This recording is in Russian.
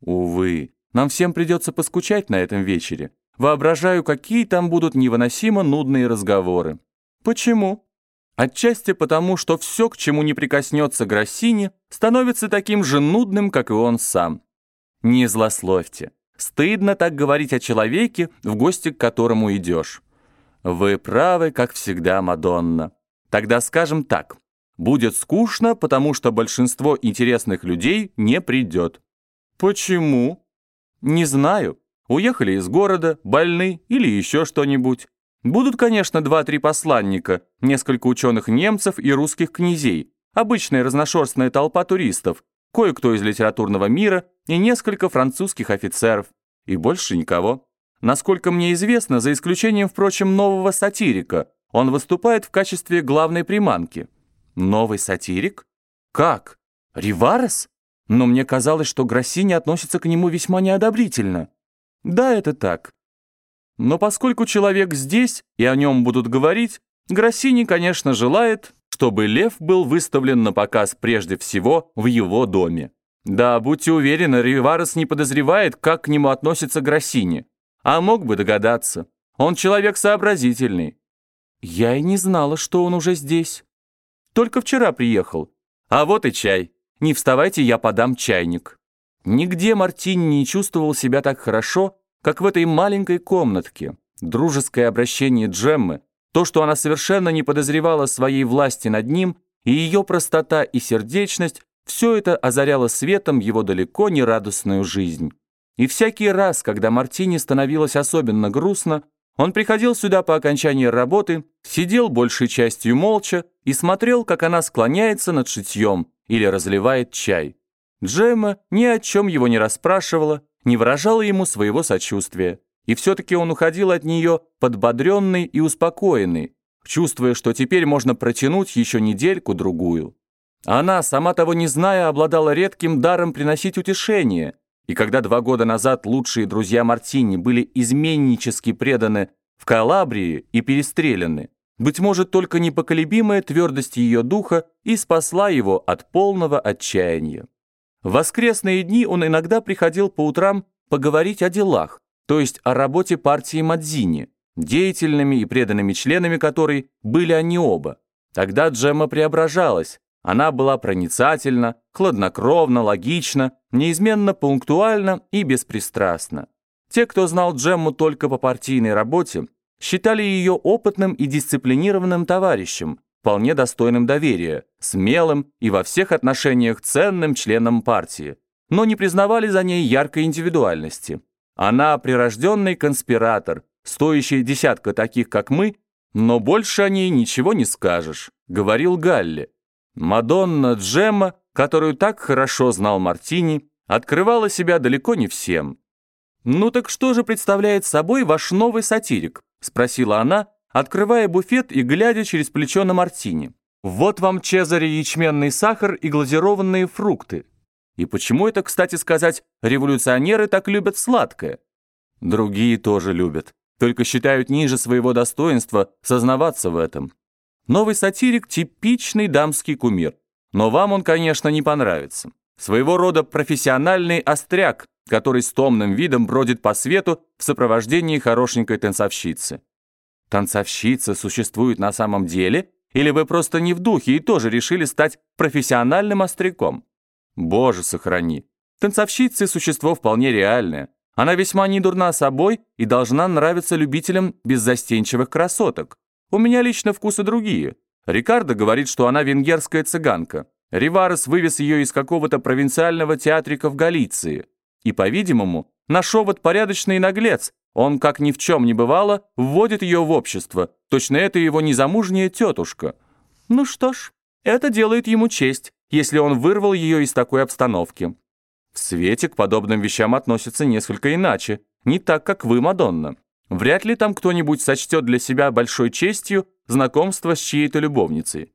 Увы, нам всем придется поскучать на этом вечере. Воображаю, какие там будут невыносимо нудные разговоры. Почему? Отчасти потому, что все, к чему не прикоснется Гроссини, становится таким же нудным, как и он сам. Не злословьте. Стыдно так говорить о человеке, в гости к которому идешь. Вы правы, как всегда, Мадонна. Тогда скажем так. Будет скучно, потому что большинство интересных людей не придет. Почему? Не знаю. Уехали из города, больны или еще что-нибудь. Будут, конечно, два-три посланника, несколько ученых немцев и русских князей, обычная разношерстная толпа туристов, кое-кто из литературного мира и несколько французских офицеров. И больше никого. Насколько мне известно, за исключением, впрочем, нового сатирика, он выступает в качестве главной приманки. Новый сатирик? Как? Риварес? Но мне казалось, что Гроссини относится к нему весьма неодобрительно. Да, это так. Но поскольку человек здесь, и о нем будут говорить, Гроссини, конечно, желает, чтобы лев был выставлен на показ прежде всего в его доме. Да, будьте уверены, Риварес не подозревает, как к нему относится Гроссини. А мог бы догадаться. Он человек сообразительный. Я и не знала, что он уже здесь. Только вчера приехал. А вот и чай. Не вставайте, я подам чайник. Нигде Мартини не чувствовал себя так хорошо, как в этой маленькой комнатке. Дружеское обращение Джеммы, то, что она совершенно не подозревала своей власти над ним, и ее простота и сердечность, все это озаряло светом его далеко не радостную жизнь. И всякий раз, когда Мартине становилось особенно грустно, он приходил сюда по окончании работы, сидел большей частью молча и смотрел, как она склоняется над шитьем или разливает чай. Джемма ни о чем его не расспрашивала, не выражала ему своего сочувствия. И все-таки он уходил от нее подбодренный и успокоенный, чувствуя, что теперь можно протянуть еще недельку-другую. Она, сама того не зная, обладала редким даром приносить утешение – и когда два года назад лучшие друзья Мартини были изменнически преданы в Калабрии и перестреляны, быть может, только непоколебимая твердость ее духа и спасла его от полного отчаяния. В воскресные дни он иногда приходил по утрам поговорить о делах, то есть о работе партии Мадзини, деятельными и преданными членами которой были они оба. Тогда Джемма преображалась, она была проницательна, хладнокровна, логична, неизменно пунктуальна и беспристрастна. Те, кто знал Джемму только по партийной работе, считали ее опытным и дисциплинированным товарищем, вполне достойным доверия, смелым и во всех отношениях ценным членом партии, но не признавали за ней яркой индивидуальности. Она прирожденный конспиратор, стоящий десятка таких, как мы, но больше о ней ничего не скажешь, говорил Галли. Мадонна Джемма, которую так хорошо знал Мартини, открывала себя далеко не всем. «Ну так что же представляет собой ваш новый сатирик?» – спросила она, открывая буфет и глядя через плечо на Мартини. «Вот вам Чезаре ячменный сахар и глазированные фрукты. И почему это, кстати сказать, революционеры так любят сладкое? Другие тоже любят, только считают ниже своего достоинства сознаваться в этом. Новый сатирик – типичный дамский кумир. Но вам он, конечно, не понравится. Своего рода профессиональный остряк, который с томным видом бродит по свету в сопровождении хорошенькой танцовщицы. Танцовщица существует на самом деле? Или вы просто не в духе и тоже решили стать профессиональным остряком? Боже, сохрани. Танцовщица – существо вполне реальное. Она весьма недурна собой и должна нравиться любителям беззастенчивых красоток. У меня лично вкусы другие. Рикардо говорит, что она венгерская цыганка. Риварес вывез ее из какого-то провинциального театрика в Галиции. И, по-видимому, наш овод порядочный наглец. Он, как ни в чем не бывало, вводит ее в общество. Точно это его незамужняя тетушка. Ну что ж, это делает ему честь, если он вырвал ее из такой обстановки. В свете к подобным вещам относятся несколько иначе, не так, как вы, Мадонна. Вряд ли там кто-нибудь сочтет для себя большой честью знакомство с чьей-то любовницей.